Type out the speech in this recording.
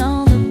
all the